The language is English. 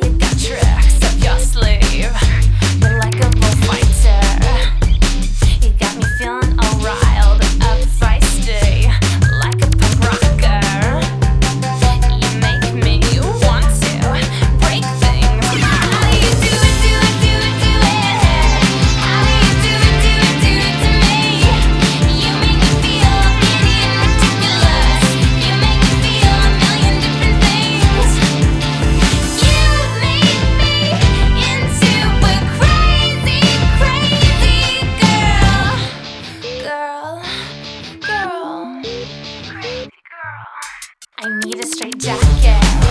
Monica I need a straight jacket.